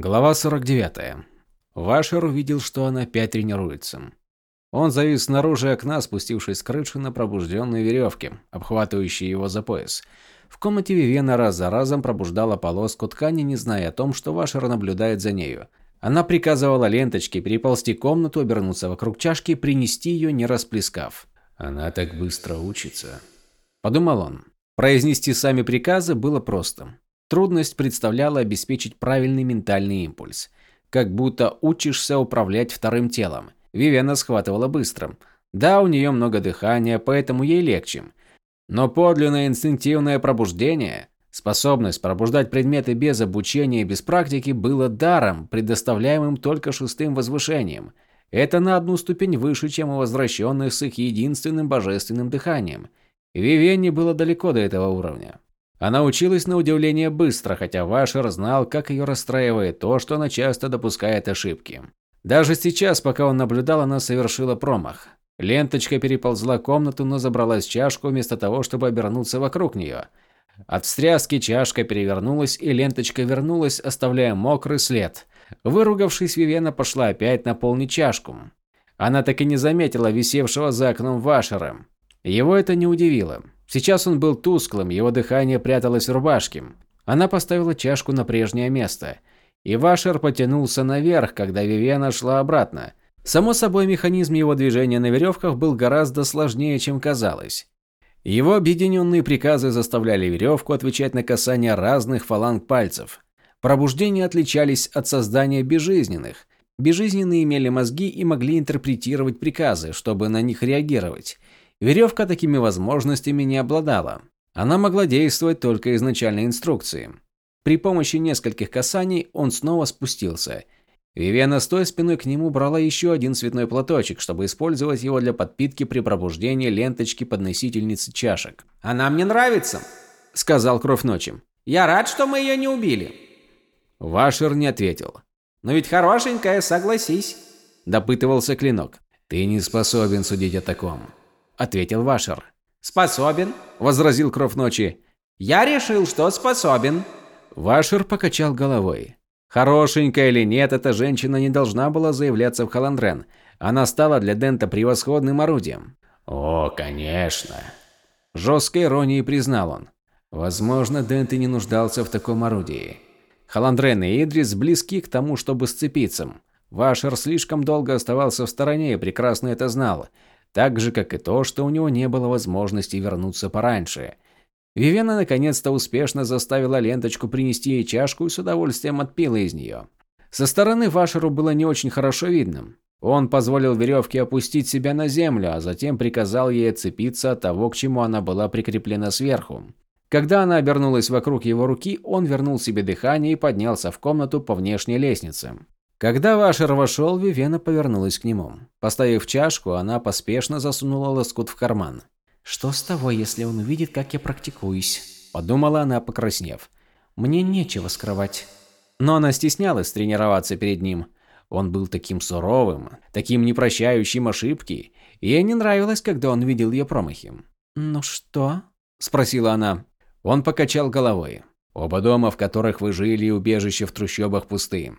Глава 49. Вашер увидел, что она опять тренируется. Он завис снаружи окна, спустившись с крыши на пробужденные веревки, обхватывающие его за пояс. В комнате Вивена раз за разом пробуждала полоску ткани, не зная о том, что Вашер наблюдает за нею. Она приказывала ленточке переползти комнату, обернуться вокруг чашки и принести ее, не расплескав. «Она так быстро учится», – подумал он. Произнести сами приказы было просто. Трудность представляла обеспечить правильный ментальный импульс. Как будто учишься управлять вторым телом. Вивена схватывала быстро. Да, у нее много дыхания, поэтому ей легче. Но подлинное инстинктивное пробуждение, способность пробуждать предметы без обучения и без практики, было даром, предоставляемым только шестым возвышением. Это на одну ступень выше, чем у возвращенных с их единственным божественным дыханием. Вивене было далеко до этого уровня. Она училась на удивление быстро, хотя Вашер знал, как ее расстраивает то, что она часто допускает ошибки. Даже сейчас, пока он наблюдал, она совершила промах. Ленточка переползла комнату, но забралась чашку вместо того, чтобы обернуться вокруг нее. От встряски чашка перевернулась, и ленточка вернулась, оставляя мокрый след. Выругавшись, Вивена пошла опять наполнить чашку. Она так и не заметила висевшего за окном Вашера. Его это не удивило. Сейчас он был тусклым, его дыхание пряталось в рубашке. Она поставила чашку на прежнее место. И Вашер потянулся наверх, когда Вивена шла обратно. Само собой, механизм его движения на веревках был гораздо сложнее, чем казалось. Его объединенные приказы заставляли веревку отвечать на касание разных фаланг пальцев. Пробуждения отличались от создания безжизненных. Безжизненные имели мозги и могли интерпретировать приказы, чтобы на них реагировать. Веревка такими возможностями не обладала. Она могла действовать только из начальной инструкции. При помощи нескольких касаний он снова спустился. Вивена, стоя спиной к нему, брала еще один цветной платочек, чтобы использовать его для подпитки при пробуждении ленточки подносительницы чашек. «Она мне нравится», – сказал Кровь Ночи. «Я рад, что мы ее не убили». Вашер не ответил. «Но ведь хорошенькая, согласись», – допытывался Клинок. «Ты не способен судить о таком», ответил Вашер. Способен, возразил Кровь Ночи. Я решил, что способен. Вашер покачал головой. Хорошенькая или нет, эта женщина не должна была заявляться в Халандрен. Она стала для Дента превосходным орудием. О, конечно. Жесткой иронией признал он. Возможно, Дент и не нуждался в таком орудии. Халандрен и Идрис близки к тому, чтобы сцепиться. Вашер слишком долго оставался в стороне и прекрасно это знал так же, как и то, что у него не было возможности вернуться пораньше. Вивена наконец-то успешно заставила ленточку принести ей чашку и с удовольствием отпила из нее. Со стороны Вашеру было не очень хорошо видно. Он позволил веревке опустить себя на землю, а затем приказал ей отцепиться от того, к чему она была прикреплена сверху. Когда она обернулась вокруг его руки, он вернул себе дыхание и поднялся в комнату по внешней лестнице. Когда Вашер вошел, Вивена повернулась к нему. Поставив чашку, она поспешно засунула лоскут в карман. «Что с того, если он увидит, как я практикуюсь?» – подумала она, покраснев. «Мне нечего скрывать». Но она стеснялась тренироваться перед ним. Он был таким суровым, таким непрощающим ошибки, и ей не нравилось, когда он видел ее промахи. «Ну что?» – спросила она. Он покачал головой. «Оба дома, в которых вы жили, и убежище в трущобах пусты.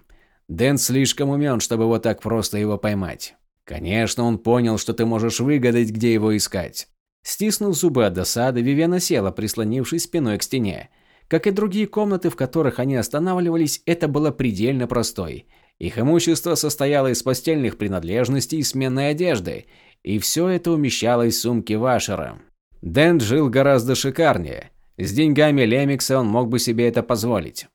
Дэн слишком умен, чтобы вот так просто его поймать. Конечно, он понял, что ты можешь выгадать, где его искать. Стиснув зубы от досады, Вивена села, прислонившись спиной к стене. Как и другие комнаты, в которых они останавливались, это было предельно простой. Их имущество состояло из постельных принадлежностей и сменной одежды, и все это умещалось в сумке Вашера. Дэн жил гораздо шикарнее. С деньгами Лемикса он мог бы себе это позволить.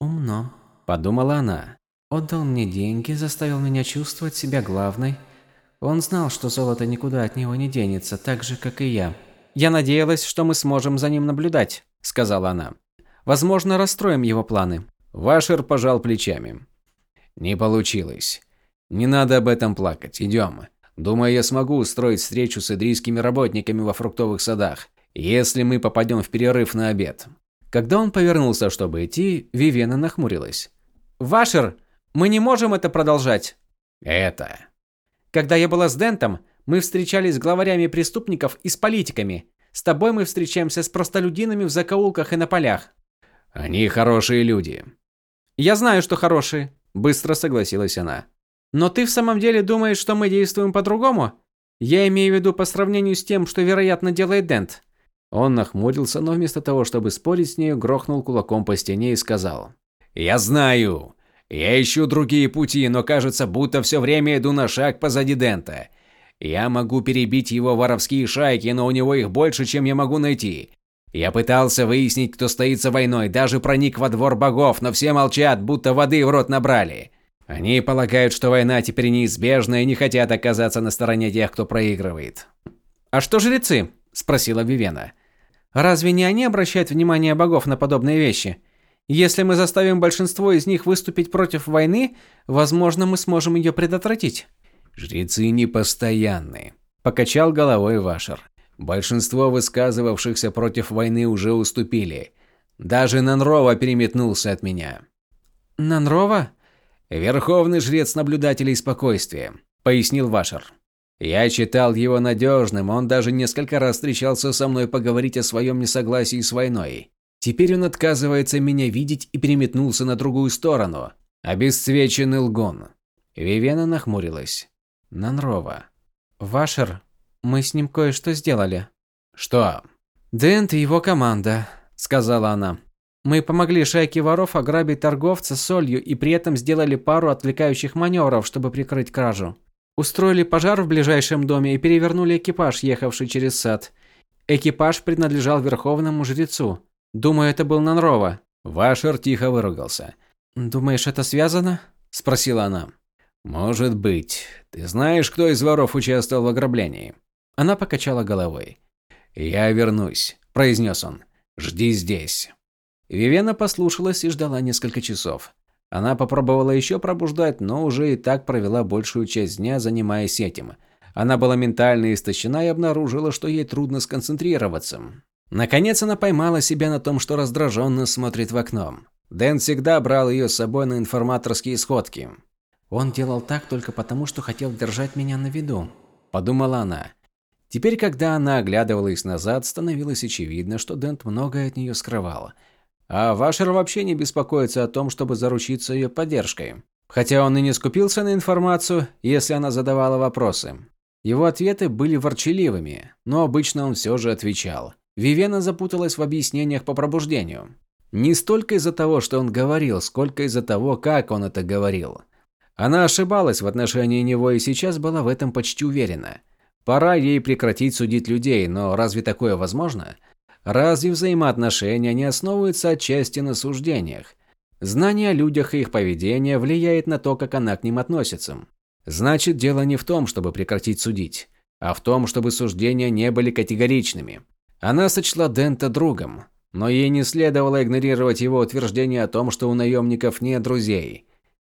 «Умно», – подумала она. Отдал мне деньги, заставил меня чувствовать себя главной. Он знал, что золото никуда от него не денется, так же, как и я. «Я надеялась, что мы сможем за ним наблюдать», – сказала она. «Возможно, расстроим его планы». Вашер пожал плечами. «Не получилось. Не надо об этом плакать. Идем. Думаю, я смогу устроить встречу с идрийскими работниками во фруктовых садах, если мы попадем в перерыв на обед». Когда он повернулся, чтобы идти, Вивена нахмурилась. «Вашер!» Мы не можем это продолжать. Это. Когда я была с Дентом, мы встречались с главарями преступников и с политиками. С тобой мы встречаемся с простолюдинами в закоулках и на полях. Они хорошие люди. Я знаю, что хорошие, быстро согласилась она. Но ты в самом деле думаешь, что мы действуем по-другому? Я имею в виду по сравнению с тем, что, вероятно, делает Дент. Он нахмурился, но вместо того, чтобы спорить с ней, грохнул кулаком по стене и сказал. «Я знаю. Я ищу другие пути, но кажется, будто все время иду на шаг позади Дента. Я могу перебить его воровские шайки, но у него их больше, чем я могу найти. Я пытался выяснить, кто стоит за войной, даже проник во двор богов, но все молчат, будто воды в рот набрали. Они полагают, что война теперь неизбежна и не хотят оказаться на стороне тех, кто проигрывает. «А что жрецы?» – спросила Вивена. «Разве не они обращают внимание богов на подобные вещи? Если мы заставим большинство из них выступить против войны, возможно, мы сможем ее предотвратить». «Жрецы непостоянны», – покачал головой Вашер. «Большинство высказывавшихся против войны уже уступили. Даже Нанрова переметнулся от меня». «Нанрова?» «Верховный жрец наблюдателей спокойствия», – пояснил Вашер. «Я читал его надежным, он даже несколько раз встречался со мной поговорить о своем несогласии с войной. Теперь он отказывается меня видеть и переметнулся на другую сторону. Обесцвеченный лгон». Вивена нахмурилась. «Нанрова». «Вашер, мы с ним кое-что сделали». «Что?» «Дент и его команда», – сказала она. Мы помогли шайке воров ограбить торговца солью и при этом сделали пару отвлекающих маневров, чтобы прикрыть кражу. Устроили пожар в ближайшем доме и перевернули экипаж, ехавший через сад. Экипаж принадлежал верховному жрецу. Думаю, это был Нанрова. Вашер тихо выругался. «Думаешь, это связано?» – спросила она. «Может быть. Ты знаешь, кто из воров участвовал в ограблении?» Она покачала головой. «Я вернусь», – произнес он. «Жди здесь». Вивена послушалась и ждала несколько часов. Она попробовала еще пробуждать, но уже и так провела большую часть дня, занимаясь этим. Она была ментально истощена и обнаружила, что ей трудно сконцентрироваться. Наконец она поймала себя на том, что раздраженно смотрит в окно. Дэн всегда брал ее с собой на информаторские сходки. «Он делал так только потому, что хотел держать меня на виду», – подумала она. Теперь, когда она оглядывалась назад, становилось очевидно, что Дент многое от нее скрывал – а Вашер вообще не беспокоится о том, чтобы заручиться ее поддержкой. Хотя он и не скупился на информацию, если она задавала вопросы. Его ответы были ворчаливыми, но обычно он все же отвечал. Вивена запуталась в объяснениях по пробуждению. Не столько из-за того, что он говорил, сколько из-за того, как он это говорил. Она ошибалась в отношении него и сейчас была в этом почти уверена. Пора ей прекратить судить людей, но разве такое возможно? Разве взаимоотношения не основываются отчасти на суждениях? Знание о людях и их поведение влияет на то, как она к ним относится. Значит, дело не в том, чтобы прекратить судить, а в том, чтобы суждения не были категоричными. Она сочла Дента другом, но ей не следовало игнорировать его утверждение о том, что у наемников нет друзей.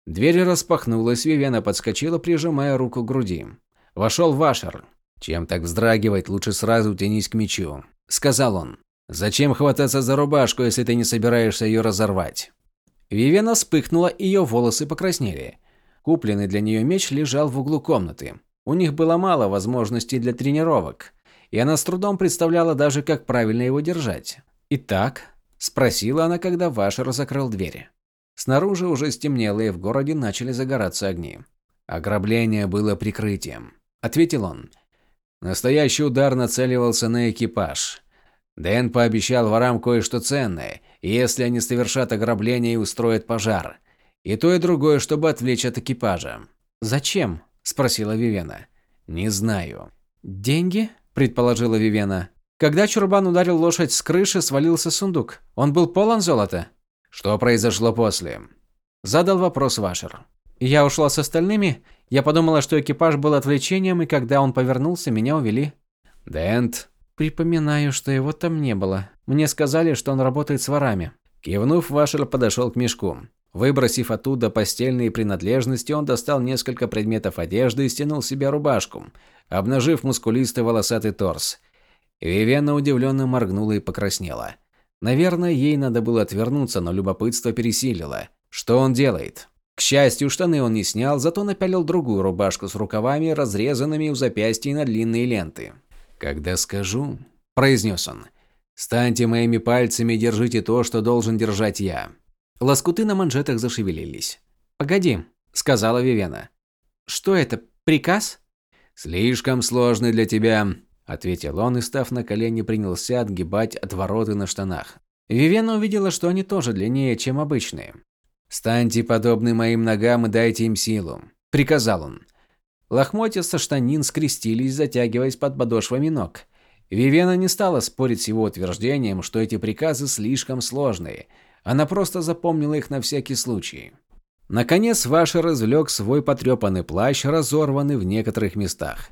Дверь распахнулась, Вивена подскочила, прижимая руку к груди. Вошел Вашер. Чем так вздрагивать, лучше сразу тянись к мечу. – сказал он. «Зачем хвататься за рубашку, если ты не собираешься ее разорвать?» Вивена вспыхнула, ее волосы покраснели. Купленный для нее меч лежал в углу комнаты. У них было мало возможностей для тренировок, и она с трудом представляла даже, как правильно его держать. «Итак?» – спросила она, когда Вашер закрыл двери. Снаружи уже стемнело, и в городе начали загораться огни. «Ограбление было прикрытием», – ответил он. Настоящий удар нацеливался на экипаж. Дэн пообещал ворам кое-что ценное, если они совершат ограбление и устроят пожар. И то, и другое, чтобы отвлечь от экипажа. «Зачем?» – спросила Вивена. «Не знаю». «Деньги?» – предположила Вивена. Когда Чурбан ударил лошадь с крыши, свалился сундук. Он был полон золота. «Что произошло после?» Задал вопрос Вашер. Я ушла с остальными. Я подумала, что экипаж был отвлечением, и когда он повернулся, меня увели. Дент. Припоминаю, что его там не было. Мне сказали, что он работает с ворами. Кивнув, Вашер подошел к мешку. Выбросив оттуда постельные принадлежности, он достал несколько предметов одежды и стянул себе рубашку, обнажив мускулистый волосатый торс. Вивена удивленно моргнула и покраснела. Наверное, ей надо было отвернуться, но любопытство пересилило. Что он делает? К счастью, штаны он не снял, зато напялил другую рубашку с рукавами, разрезанными у запястья на длинные ленты. «Когда скажу», – произнес он, – «станьте моими пальцами и держите то, что должен держать я». Лоскуты на манжетах зашевелились. «Погоди», – сказала Вивена. «Что это, приказ?» «Слишком сложный для тебя», – ответил он и, став на колени, принялся отгибать отвороты на штанах. Вивена увидела, что они тоже длиннее, чем обычные. «Станьте подобны моим ногам и дайте им силу», – приказал он. Лохмотья со штанин скрестились, затягиваясь под подошвами ног. Вивена не стала спорить с его утверждением, что эти приказы слишком сложные. Она просто запомнила их на всякий случай. Наконец Ваша развлек свой потрепанный плащ, разорванный в некоторых местах.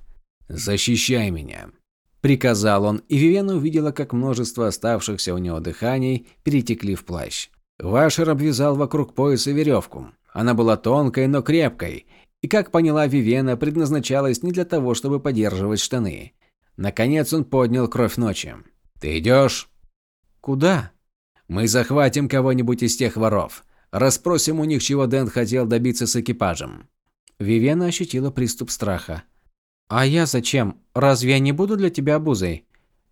«Защищай меня», – приказал он, и Вивена увидела, как множество оставшихся у него дыханий перетекли в плащ. Вашер обвязал вокруг пояса веревку. Она была тонкой, но крепкой, и, как поняла Вивена, предназначалась не для того, чтобы поддерживать штаны. Наконец он поднял кровь ночи. «Ты идешь?» «Куда?» «Мы захватим кого-нибудь из тех воров. Расспросим у них, чего Дэн хотел добиться с экипажем». Вивена ощутила приступ страха. «А я зачем? Разве я не буду для тебя обузой?»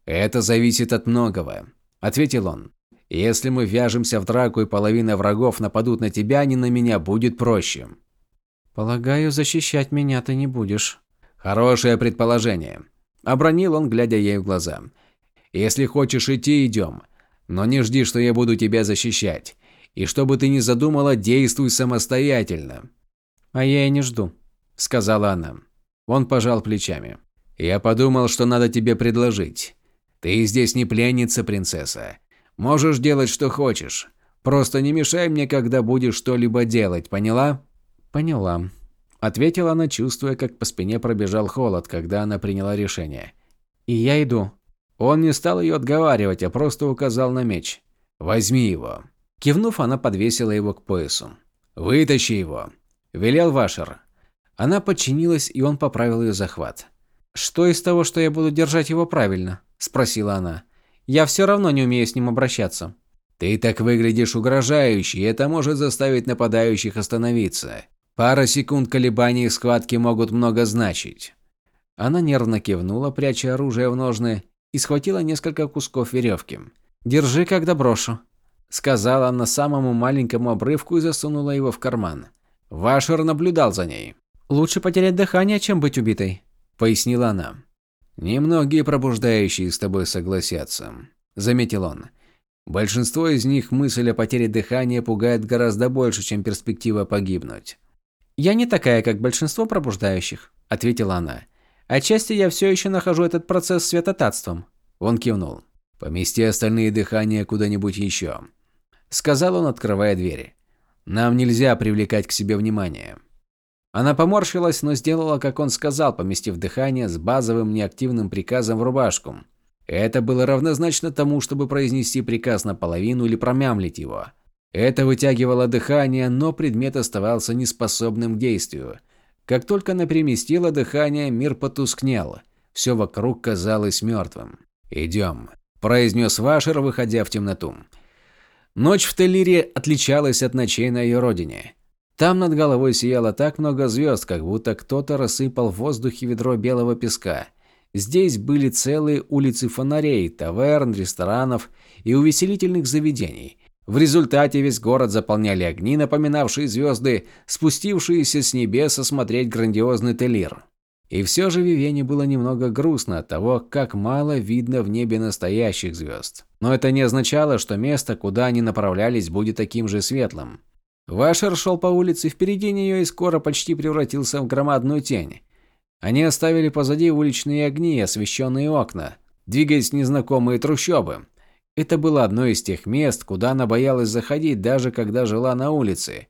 «Это зависит от многого», – ответил он. «Если мы вяжемся в драку и половина врагов нападут на тебя, а не на меня, будет проще». «Полагаю, защищать меня ты не будешь». «Хорошее предположение. Обронил он, глядя ей в глаза. «Если хочешь идти, идем. Но не жди, что я буду тебя защищать. И что бы ты ни задумала, действуй самостоятельно». «А я и не жду», – сказала она. Он пожал плечами. «Я подумал, что надо тебе предложить. Ты здесь не пленница, принцесса. Можешь делать, что хочешь. Просто не мешай мне, когда будешь что-либо делать, поняла?» «Поняла», Ответила она, чувствуя, как по спине пробежал холод, когда она приняла решение. «И я иду». Он не стал ее отговаривать, а просто указал на меч. «Возьми его». Кивнув, она подвесила его к поясу. «Вытащи его», – велел Вашер. Она подчинилась, и он поправил ее захват. «Что из того, что я буду держать его правильно?» – спросила она. «Я все равно не умею с ним обращаться». «Ты так выглядишь угрожающе, и это может заставить нападающих остановиться. Пара секунд колебаний в схватке могут много значить. Она нервно кивнула, пряча оружие в ножны, и схватила несколько кусков веревки. «Держи, когда брошу», – сказала она самому маленькому обрывку и засунула его в карман. Вашер наблюдал за ней. «Лучше потерять дыхание, чем быть убитой», – пояснила она. «Немногие пробуждающие с тобой согласятся», – заметил он. «Большинство из них мысль о потере дыхания пугает гораздо больше, чем перспектива погибнуть. «Я не такая, как большинство пробуждающих», – ответила она. «Отчасти я все еще нахожу этот процесс святотатством». Он кивнул. «Помести остальные дыхания куда-нибудь еще», – сказал он, открывая двери. «Нам нельзя привлекать к себе внимание». Она поморщилась, но сделала, как он сказал, поместив дыхание с базовым неактивным приказом в рубашку. Это было равнозначно тому, чтобы произнести приказ наполовину или промямлить его. Это вытягивало дыхание, но предмет оставался неспособным к действию. Как только она переместила дыхание, мир потускнел. Все вокруг казалось мертвым. «Идем», – произнес Вашер, выходя в темноту. Ночь в Теллире отличалась от ночей на ее родине. Там над головой сияло так много звезд, как будто кто-то рассыпал в воздухе ведро белого песка. Здесь были целые улицы фонарей, таверн, ресторанов и увеселительных заведений. В результате весь город заполняли огни, напоминавшие звезды, спустившиеся с небес осмотреть грандиозный Телир. И все же Вивене было немного грустно от того, как мало видно в небе настоящих звезд. Но это не означало, что место, куда они направлялись, будет таким же светлым. Вашер шел по улице впереди нее и скоро почти превратился в громадную тень. Они оставили позади уличные огни и освещенные окна, двигаясь в незнакомые трущобы. Это было одно из тех мест, куда она боялась заходить, даже когда жила на улице.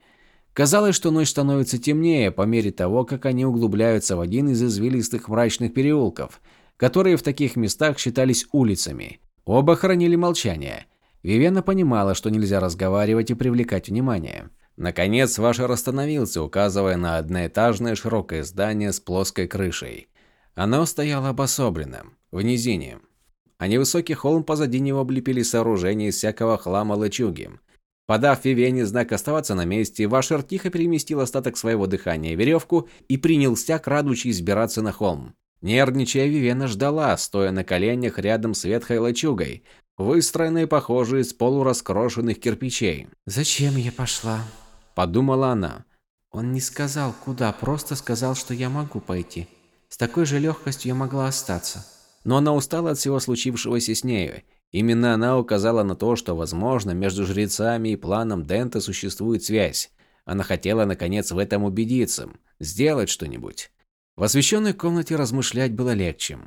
Казалось, что ночь становится темнее по мере того, как они углубляются в один из извилистых мрачных переулков, которые в таких местах считались улицами. Оба хранили молчание. Вивена понимала, что нельзя разговаривать и привлекать внимание. Наконец Вашер остановился, указывая на одноэтажное широкое здание с плоской крышей. Оно стояло обособленным, в низине, а невысокий холм позади него облепили сооружения из всякого хлама лачуги. Подав Вивене знак оставаться на месте, Вашер тихо переместил остаток своего дыхания в веревку и принялся, крадучись, сбираться на холм. Нервничая, Вивена ждала, стоя на коленях рядом с ветхой лачугой, выстроенной, похожей из полураскрошенных кирпичей. «Зачем я пошла?» – подумала она. Он не сказал, куда, просто сказал, что я могу пойти. С такой же легкостью я могла остаться. Но она устала от всего случившегося с нею. Именно она указала на то, что, возможно, между жрецами и планом Дента существует связь. Она хотела, наконец, в этом убедиться, сделать что-нибудь. В освещенной комнате размышлять было легче.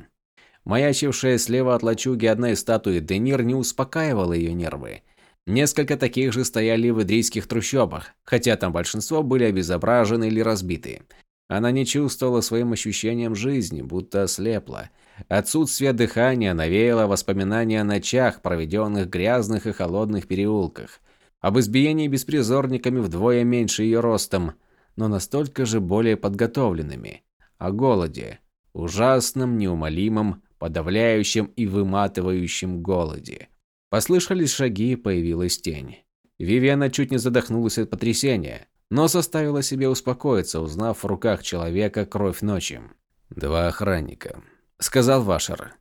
Маячившая слева от лачуги одна из статуи Денир не успокаивала ее нервы. Несколько таких же стояли в идрийских трущобах, хотя там большинство были обезображены или разбиты. Она не чувствовала своим ощущением жизни, будто ослепла. Отсутствие дыхания навеяло воспоминания о ночах, проведенных в грязных и холодных переулках. Об избиении беспризорниками вдвое меньше ее ростом, но настолько же более подготовленными. О голоде. Ужасном, неумолимом, подавляющем и выматывающем голоде. Послышались шаги появилась тень. Вивиана чуть не задохнулась от потрясения, но заставила себя успокоиться, узнав в руках человека кровь ночи. «Два охранника», — сказал Вашер.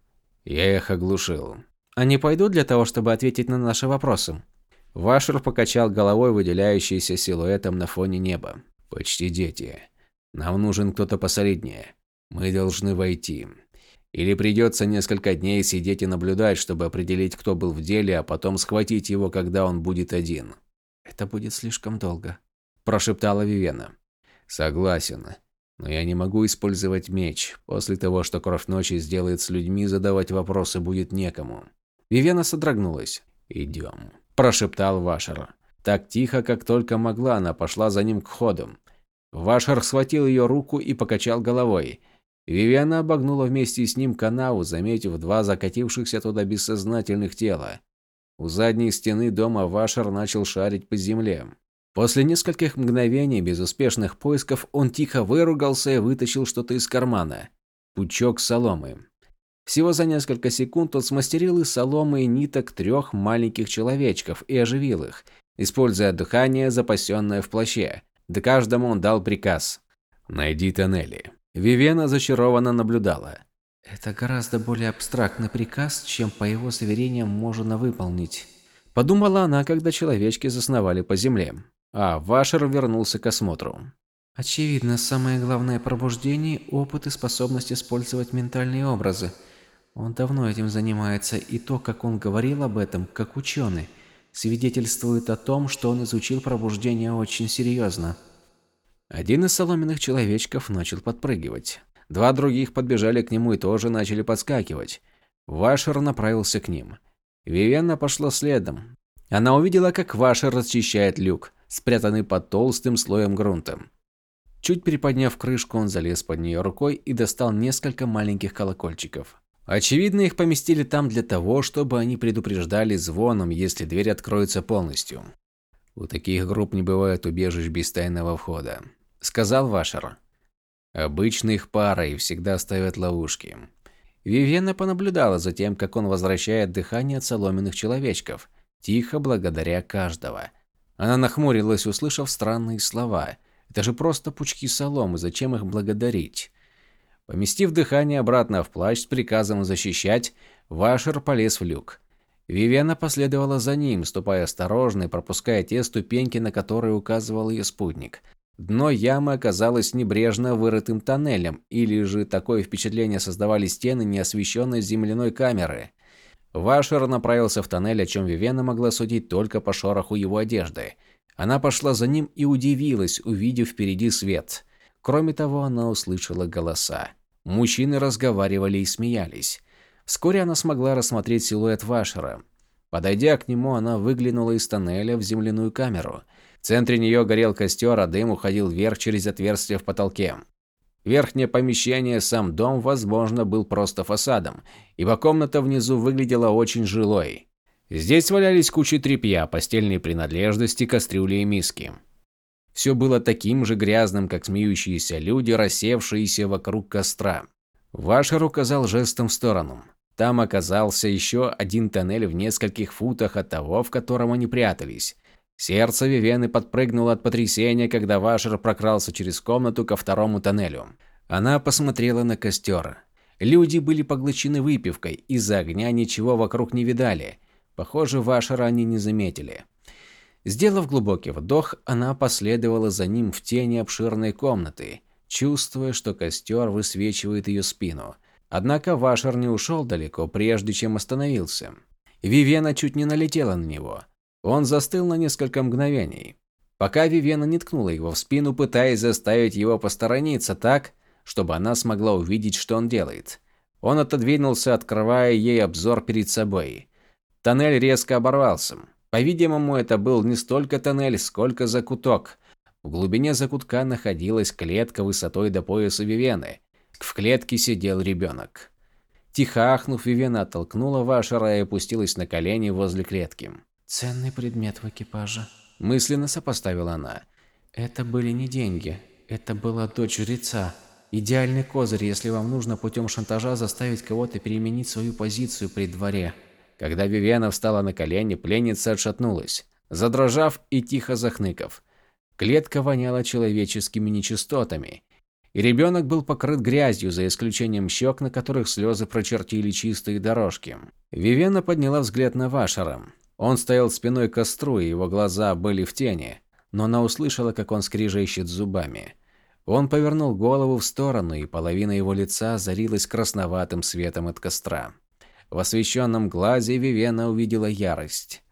«Я их оглушил». «Они пойдут для того, чтобы ответить на наши вопросы?» Вашер покачал головой, выделяющийся силуэтом на фоне неба. «Почти дети. Нам нужен кто-то посолиднее. Мы должны войти. Или придется несколько дней сидеть и наблюдать, чтобы определить, кто был в деле, а потом схватить его, когда он будет один. «Это будет слишком долго», – прошептала Вивена. «Согласен. Но я не могу использовать меч. После того, что Кровь Ночи сделает с людьми, задавать вопросы будет некому». Вивена содрогнулась. «Идем», – прошептал Вашер. Так тихо, как только могла, она пошла за ним к ходу. Вашер схватил ее руку и покачал головой. Вивиана обогнула вместе с ним канаву, заметив два закатившихся туда бессознательных тела. У задней стены дома Вашер начал шарить по земле. После нескольких мгновений безуспешных поисков он тихо выругался и вытащил что-то из кармана. Пучок соломы. Всего за несколько секунд он смастерил из соломы и ниток трех маленьких человечков и оживил их, используя дыхание, запасенное в плаще. Да каждому он дал приказ. «Найди тоннели. Вивена зачарованно наблюдала. «Это гораздо более абстрактный приказ, чем по его заверениям можно выполнить», – подумала она, когда человечки засновали по земле. А Вашер вернулся к осмотру. «Очевидно, самое главное пробуждение – опыт и способность использовать ментальные образы. Он давно этим занимается, и то, как он говорил об этом, как ученый, свидетельствует о том, что он изучил пробуждение очень серьезно». Один из соломенных человечков начал подпрыгивать. Два других подбежали к нему и тоже начали подскакивать. Вашер направился к ним. Вивенна пошла следом. Она увидела, как Вашер расчищает люк, спрятанный под толстым слоем грунта. Чуть приподняв крышку, он залез под нее рукой и достал несколько маленьких колокольчиков. Очевидно, их поместили там для того, чтобы они предупреждали звоном, если дверь откроется полностью. У таких групп не бывает убежищ без тайного входа сказал Вашер. Обычно их пара всегда ставят ловушки. Вивьена понаблюдала за тем, как он возвращает дыхание от соломенных человечков, тихо благодаря каждого. Она нахмурилась, услышав странные слова. Это же просто пучки соломы, зачем их благодарить? Поместив дыхание обратно в плащ с приказом защищать, Вашер полез в люк. Вивена последовала за ним, ступая осторожно и пропуская те ступеньки, на которые указывал ее спутник. Дно ямы оказалось небрежно вырытым тоннелем, или же такое впечатление создавали стены неосвещенной земляной камеры. Вашер направился в тоннель, о чем Вивена могла судить только по шороху его одежды. Она пошла за ним и удивилась, увидев впереди свет. Кроме того, она услышала голоса. Мужчины разговаривали и смеялись. Вскоре она смогла рассмотреть силуэт Вашера. Подойдя к нему, она выглянула из тоннеля в земляную камеру – в центре нее горел костер, а дым уходил вверх через отверстие в потолке. Верхнее помещение, сам дом, возможно, был просто фасадом, ибо комната внизу выглядела очень жилой. Здесь валялись кучи тряпья, постельные принадлежности, кастрюли и миски. Все было таким же грязным, как смеющиеся люди, рассевшиеся вокруг костра. Вашер указал жестом в сторону. Там оказался еще один тоннель в нескольких футах от того, в котором они прятались. Сердце Вивены подпрыгнуло от потрясения, когда Вашер прокрался через комнату ко второму тоннелю. Она посмотрела на костер. Люди были поглощены выпивкой, из-за огня ничего вокруг не видали. Похоже, Вашера они не заметили. Сделав глубокий вдох, она последовала за ним в тени обширной комнаты, чувствуя, что костер высвечивает ее спину. Однако Вашер не ушел далеко, прежде чем остановился. Вивена чуть не налетела на него. Он застыл на несколько мгновений, пока Вивена не ткнула его в спину, пытаясь заставить его посторониться так, чтобы она смогла увидеть, что он делает. Он отодвинулся, открывая ей обзор перед собой. Тоннель резко оборвался. По-видимому, это был не столько тоннель, сколько закуток. В глубине закутка находилась клетка высотой до пояса Вивены. В клетке сидел ребенок. Тихо ахнув, Вивена оттолкнула Вашера и опустилась на колени возле клетки. «Ценный предмет в экипаже», – мысленно сопоставила она. «Это были не деньги. Это была дочь жреца. Идеальный козырь, если вам нужно путем шантажа заставить кого-то переменить свою позицию при дворе. Когда Вивиана встала на колени, пленница отшатнулась, задрожав и тихо захныков. Клетка воняла человеческими нечистотами, и ребенок был покрыт грязью, за исключением щек, на которых слезы прочертили чистые дорожки. Вивена подняла взгляд на Вашера. Он стоял спиной к костру, и его глаза были в тени, но она услышала, как он скрижещет зубами. Он повернул голову в сторону, и половина его лица озарилась красноватым светом от костра. В освещенном глазе Вивена увидела ярость.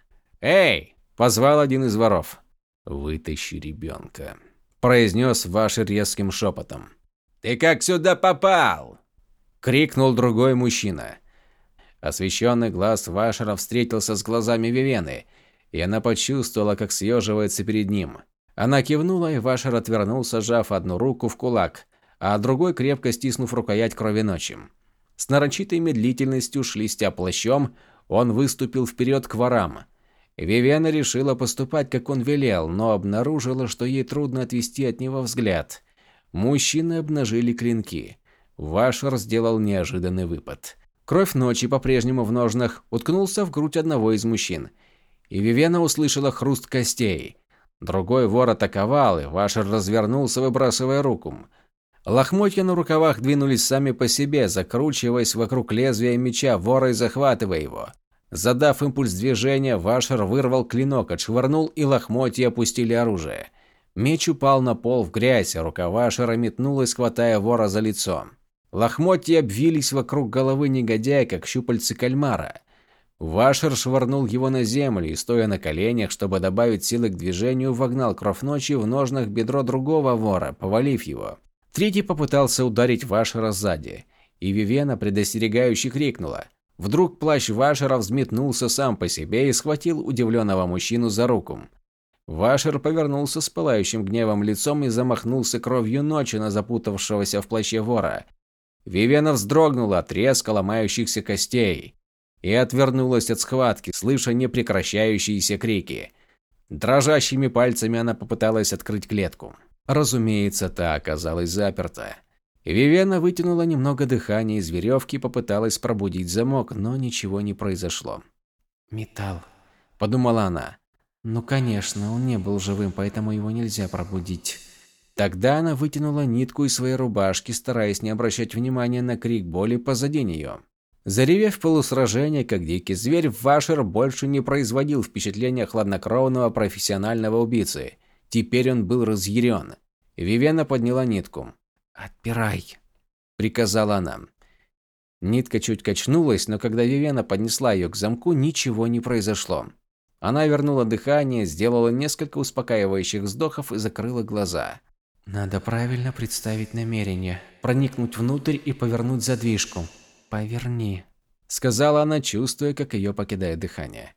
«Эй!» – позвал один из воров. «Вытащи ребенка», – произнес Вашер резким шепотом. «Ты как сюда попал?» – крикнул другой мужчина. Освещенный глаз Вашера встретился с глазами Вивены, и она почувствовала, как съеживается перед ним – она кивнула, и Вашер отвернулся, сжав одну руку в кулак, а другой крепко стиснув рукоять крови ночи. С нарочитой медлительностью, шлистя плащом, он выступил вперед к ворам. Вивиана решила поступать, как он велел, но обнаружила, что ей трудно отвести от него взгляд. Мужчины обнажили клинки. Вашер сделал неожиданный выпад. Кровь ночи по-прежнему в ножнах уткнулся в грудь одного из мужчин. И Вивена услышала хруст костей. Другой вор атаковал, и Вашер развернулся, выбрасывая руку. Лохмотья на рукавах двинулись сами по себе, закручиваясь вокруг лезвия меча вора и захватывая его. Задав импульс движения, Вашер вырвал клинок, отшвырнул, и лохмотья опустили оружие. Меч упал на пол в грязь, а рука Вашера метнулась, хватая вора за лицо. Лохмотья обвились вокруг головы негодяя, как щупальцы кальмара. Вашер швырнул его на землю и, стоя на коленях, чтобы добавить силы к движению, вогнал кровь ночи в ножнах бедро другого вора, повалив его. Третий попытался ударить Вашера сзади, и Вивена предостерегающе крикнула. Вдруг плащ Вашера взметнулся сам по себе и схватил удивленного мужчину за руку. Вашер повернулся с пылающим гневом лицом и замахнулся кровью ночи на запутавшегося в плаще вора. Вивена вздрогнула от резко ломающихся костей и отвернулась от схватки, слыша непрекращающиеся крики. Дрожащими пальцами она попыталась открыть клетку. Разумеется, та оказалась заперта. Вивена вытянула немного дыхания из веревки и попыталась пробудить замок, но ничего не произошло. «Металл», – подумала она. «Ну, конечно, он не был живым, поэтому его нельзя пробудить». Тогда она вытянула нитку из своей рубашки, стараясь не обращать внимания на крик боли позади нее. Заревев полусражение, как дикий зверь, Вашер больше не производил впечатления хладнокровного профессионального убийцы. Теперь он был разъярен. Вивена подняла нитку. «Отпирай», – приказала она. Нитка чуть качнулась, но когда Вивена поднесла ее к замку, ничего не произошло. Она вернула дыхание, сделала несколько успокаивающих вздохов и закрыла глаза. «Надо правильно представить намерение, проникнуть внутрь и повернуть задвижку», «Поверни», – сказала она, чувствуя, как ее покидает дыхание.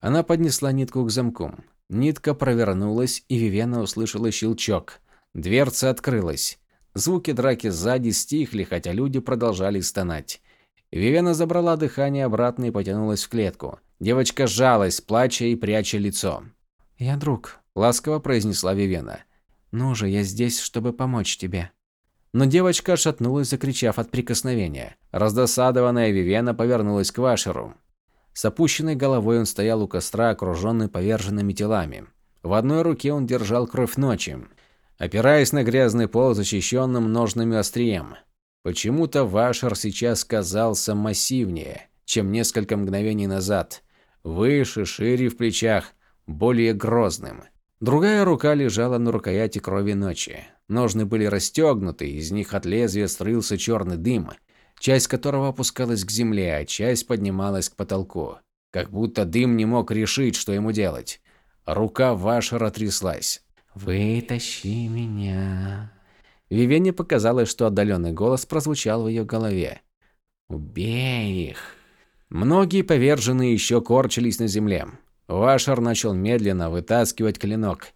Она поднесла нитку к замку. Нитка провернулась, и Вивена услышала щелчок. Дверца открылась. Звуки драки сзади стихли, хотя люди продолжали стонать. Вивена забрала дыхание обратно и потянулась в клетку. Девочка сжалась, плача и пряча лицо. «Я друг», – ласково произнесла Вивена. «Ну же, я здесь, чтобы помочь тебе». Но девочка отшатнулась, закричав от прикосновения. Раздосадованная Вивена повернулась к Вашеру. С опущенной головой он стоял у костра, окруженный поверженными телами. В одной руке он держал кровь ночи, опираясь на грязный пол, защищенным ножными острием. Почему-то Вашер сейчас казался массивнее, чем несколько мгновений назад. Выше, шире в плечах, более грозным. Другая рука лежала на рукояти крови ночи. Ножны были расстегнуты, из них от лезвия струился черный дым, часть которого опускалась к земле, а часть поднималась к потолку. Как будто дым не мог решить, что ему делать. Рука Вашера тряслась. «Вытащи меня». Вивене показалось, что отдаленный голос прозвучал в ее голове. «Убей их». Многие поверженные еще корчились на земле. Вашер начал медленно вытаскивать клинок.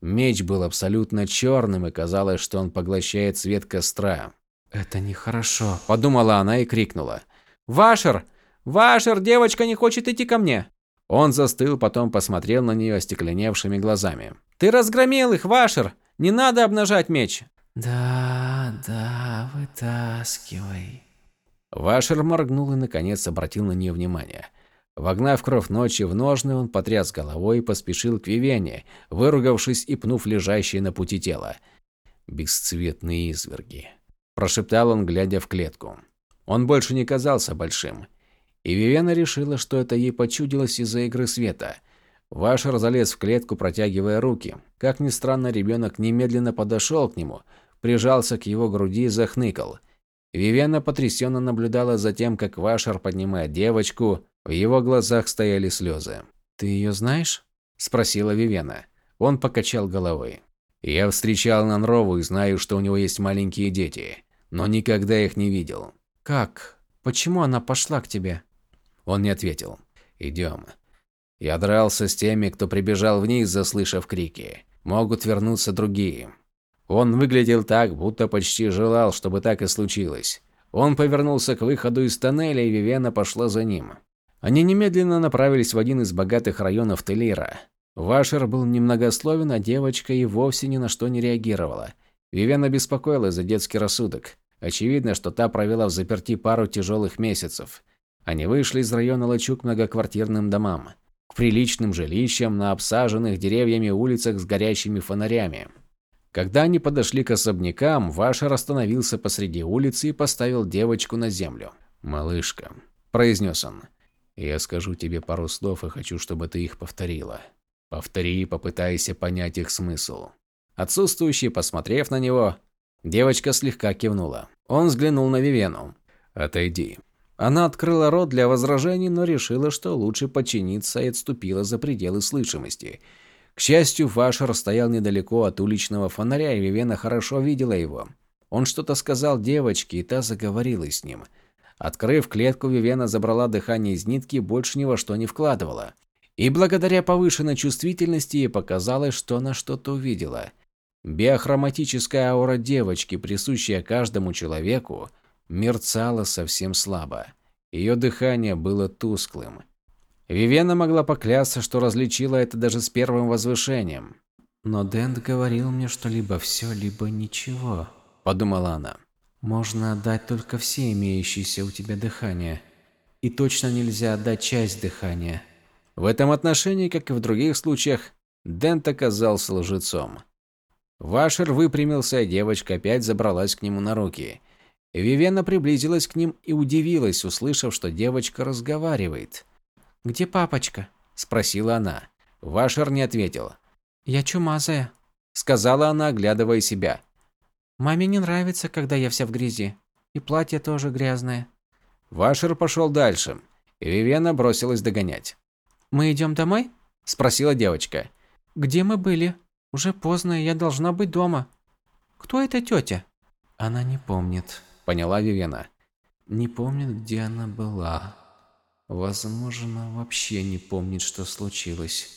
Меч был абсолютно черным, и казалось, что он поглощает свет костра. «Это нехорошо», – подумала она и крикнула. «Вашер! Вашер, девочка не хочет идти ко мне!» Он застыл, потом посмотрел на нее остекленевшими глазами. «Ты разгромил их, Вашер! Не надо обнажать меч!» «Да, да, вытаскивай». Вашер моргнул и наконец обратил на нее внимание. Вогнав кровь ночи в ножны, он потряс головой и поспешил к Вивене, выругавшись и пнув лежащее на пути тело. «Бесцветные изверги», – прошептал он, глядя в клетку. Он больше не казался большим. И Вивена решила, что это ей почудилось из-за игры света. Вашер залез в клетку, протягивая руки. Как ни странно, ребенок немедленно подошел к нему, прижался к его груди и захныкал. Вивена потрясенно наблюдала за тем, как Вашер поднимает девочку, в его глазах стояли слезы. «Ты ее знаешь?» – спросила Вивена. Он покачал головой. «Я встречал Нанрову и знаю, что у него есть маленькие дети, но никогда их не видел». «Как? Почему она пошла к тебе?» Он не ответил. «Идем». Я дрался с теми, кто прибежал вниз, заслышав крики. Могут вернуться другие. Он выглядел так, будто почти желал, чтобы так и случилось. Он повернулся к выходу из тоннеля, и Вивена пошла за ним. Они немедленно направились в один из богатых районов Телира. Вашер был немногословен, а девочка и вовсе ни на что не реагировала. Вивена беспокоилась за детский рассудок. Очевидно, что та провела в заперти пару тяжелых месяцев. Они вышли из района Лачуг многоквартирным домам, к приличным жилищам на обсаженных деревьями улицах с горящими фонарями. Когда они подошли к особнякам, Вашер остановился посреди улицы и поставил девочку на землю. «Малышка», – произнес он, я скажу тебе пару слов и хочу, чтобы ты их повторила. Повтори и попытайся понять их смысл. Отсутствующий, посмотрев на него, девочка слегка кивнула. Он взглянул на Вивену. Отойди. Она открыла рот для возражений, но решила, что лучше подчиниться и отступила за пределы слышимости. К счастью, Вашер стоял недалеко от уличного фонаря, и Вивена хорошо видела его. Он что-то сказал девочке, и та заговорила с ним – Открыв клетку, Вивена забрала дыхание из нитки и больше ни во что не вкладывала. И благодаря повышенной чувствительности ей показалось, что она что-то увидела. Биохроматическая аура девочки, присущая каждому человеку, мерцала совсем слабо. Ее дыхание было тусклым. Вивена могла поклясться, что различила это даже с первым возвышением. «Но Дент говорил мне, что либо все, либо ничего», – подумала она. Можно отдать только все имеющиеся у тебя дыхания. И точно нельзя отдать часть дыхания. В этом отношении, как и в других случаях, Дент оказался лжецом. Вашер выпрямился, а девочка опять забралась к нему на руки. Вивена приблизилась к ним и удивилась, услышав, что девочка разговаривает. «Где папочка?» – спросила она. Вашер не ответил. «Я чумазая», – сказала она, оглядывая себя. Маме не нравится, когда я вся в грязи. И платье тоже грязное. Вашер пошел дальше, и Вивена бросилась догонять. «Мы идем домой?» – спросила девочка. «Где мы были? Уже поздно, и я должна быть дома. Кто эта тетя?» «Она не помнит», – поняла Вивена. «Не помнит, где она была. Возможно, вообще не помнит, что случилось».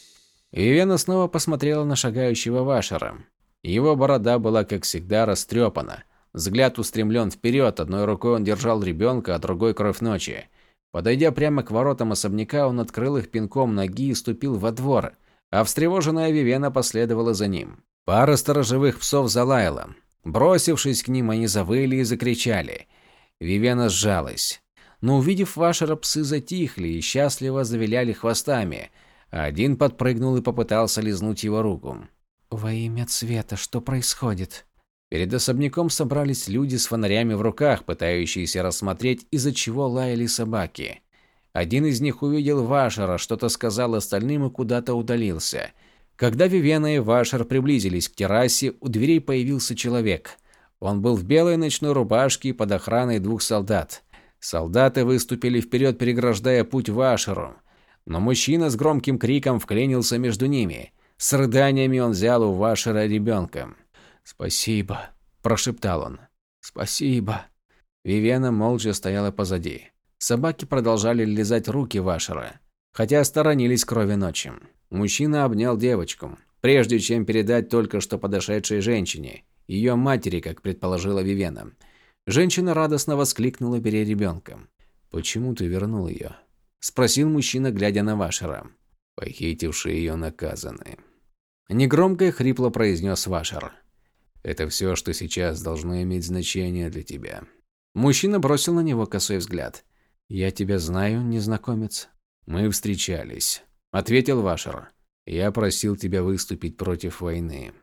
Вивена снова посмотрела на шагающего Вашера. Его борода была, как всегда, растрепана. Взгляд устремлен вперед, одной рукой он держал ребенка, а другой кровь ночи. Подойдя прямо к воротам особняка, он открыл их пинком ноги и ступил во двор, а встревоженная Вивена последовала за ним. Пара сторожевых псов залаяла. Бросившись к ним, они завыли и закричали. Вивена сжалась. Но увидев Вашера, псы затихли и счастливо завиляли хвостами. Один подпрыгнул и попытался лизнуть его руку. «Во имя цвета, что происходит?» Перед особняком собрались люди с фонарями в руках, пытающиеся рассмотреть, из-за чего лаяли собаки. Один из них увидел Вашера, что-то сказал остальным и куда-то удалился. Когда Вивена и Вашер приблизились к террасе, у дверей появился человек. Он был в белой ночной рубашке под охраной двух солдат. Солдаты выступили вперед, переграждая путь Вашеру. Но мужчина с громким криком вклинился между ними. С рыданиями он взял у Вашера ребенка. «Спасибо», – прошептал он. «Спасибо». Вивена молча стояла позади. Собаки продолжали лизать руки Вашера, хотя сторонились крови ночи. Мужчина обнял девочку, прежде чем передать только что подошедшей женщине, ее матери, как предположила Вивена. Женщина радостно воскликнула, беря ребенка. «Почему ты вернул ее?» – спросил мужчина, глядя на Вашера. «Похитившие ее наказаны». Негромко и хрипло произнес Вашер. Это все, что сейчас должно иметь значение для тебя. Мужчина бросил на него косой взгляд. Я тебя знаю, незнакомец. Мы встречались, ответил Вашер. Я просил тебя выступить против войны.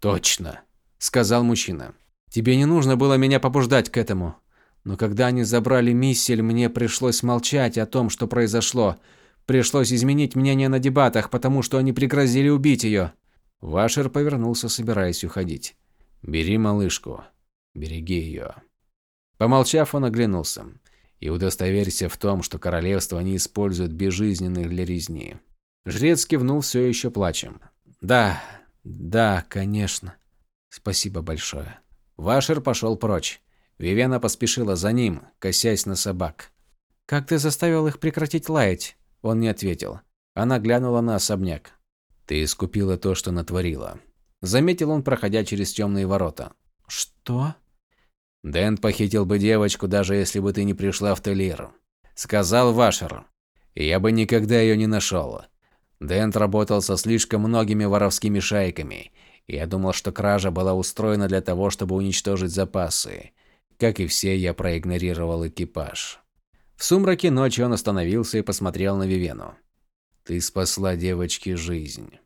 Точно, сказал мужчина. Тебе не нужно было меня побуждать к этому. Но когда они забрали миссель, мне пришлось молчать о том, что произошло. Пришлось изменить мнение на дебатах, потому что они пригрозили убить ее. Вашер повернулся, собираясь уходить. Бери малышку. Береги ее. Помолчав, он оглянулся. И удостоверься в том, что королевство не использует безжизненных для резни. Жрец кивнул все еще плачем. Да, да, конечно. Спасибо большое. Вашер пошел прочь. Вивена поспешила за ним, косясь на собак. «Как ты заставил их прекратить лаять?» Он не ответил. Она глянула на особняк. «Ты искупила то, что натворила. Заметил он, проходя через темные ворота. «Что?» «Дент похитил бы девочку, даже если бы ты не пришла в Телир», – сказал Вашер. «Я бы никогда ее не нашел. Дент работал со слишком многими воровскими шайками. Я думал, что кража была устроена для того, чтобы уничтожить запасы. Как и все, я проигнорировал экипаж». В сумраке ночи он остановился и посмотрел на Вивену. «Ты спасла девочке жизнь».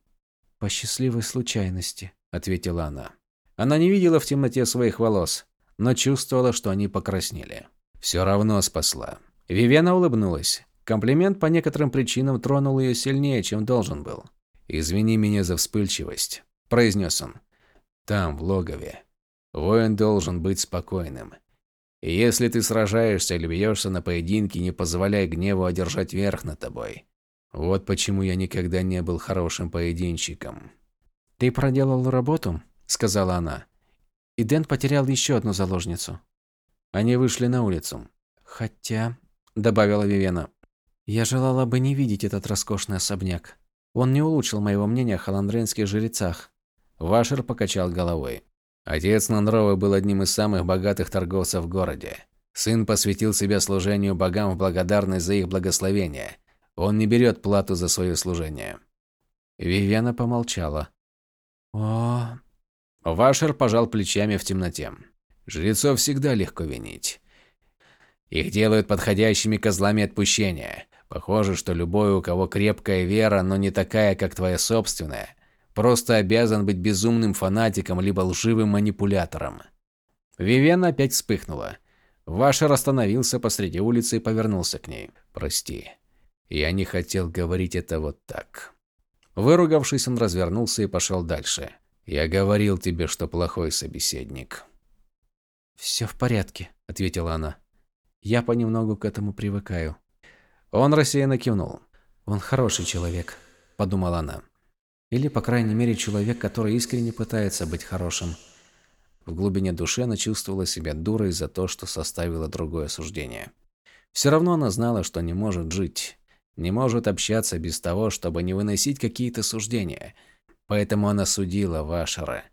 «По счастливой случайности», – ответила она. Она не видела в темноте своих волос, но чувствовала, что они покраснели. Все равно спасла. Вивена улыбнулась. Комплимент по некоторым причинам тронул ее сильнее, чем должен был. «Извини меня за вспыльчивость», – произнес он. «Там, в логове. Воин должен быть спокойным. И если ты сражаешься или бьешься на поединке, не позволяй гневу одержать верх над тобой. Вот почему я никогда не был хорошим поединщиком. «Ты проделал работу», – сказала она. И Дэн потерял еще одну заложницу. Они вышли на улицу. «Хотя», – добавила Вивена, – «я желала бы не видеть этот роскошный особняк. Он не улучшил моего мнения о холандренских жрецах». Вашер покачал головой. Отец Нанровы был одним из самых богатых торговцев в городе. Сын посвятил себя служению богам в благодарность за их благословение – он не берет плату за свое служение. Вивена помолчала. О. Вашер пожал плечами в темноте. Жрецов всегда легко винить. Их делают подходящими козлами отпущения. Похоже, что любой, у кого крепкая вера, но не такая, как твоя собственная, просто обязан быть безумным фанатиком либо лживым манипулятором. Вивена опять вспыхнула. Вашер остановился посреди улицы и повернулся к ней. «Прости. Я не хотел говорить это вот так. Выругавшись, он развернулся и пошел дальше. Я говорил тебе, что плохой собеседник. Все в порядке, ответила она. Я понемногу к этому привыкаю. Он рассеянно кивнул. Он хороший человек, подумала она. Или, по крайней мере, человек, который искренне пытается быть хорошим. В глубине души она чувствовала себя дурой за то, что составила другое суждение. Все равно она знала, что не может жить не может общаться без того, чтобы не выносить какие-то суждения. Поэтому она судила Вашера.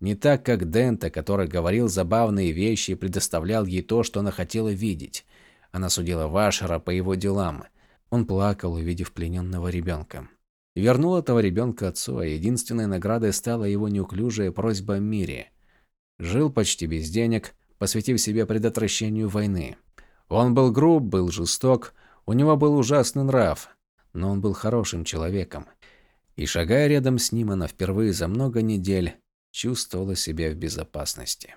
Не так, как Дента, который говорил забавные вещи и предоставлял ей то, что она хотела видеть. Она судила Вашера по его делам. Он плакал, увидев плененного ребенка. Вернул этого ребенка отцу, а единственной наградой стала его неуклюжая просьба о мире. Жил почти без денег, посвятив себя предотвращению войны. Он был груб, был жесток, у него был ужасный нрав, но он был хорошим человеком. И шагая рядом с ним, она впервые за много недель чувствовала себя в безопасности.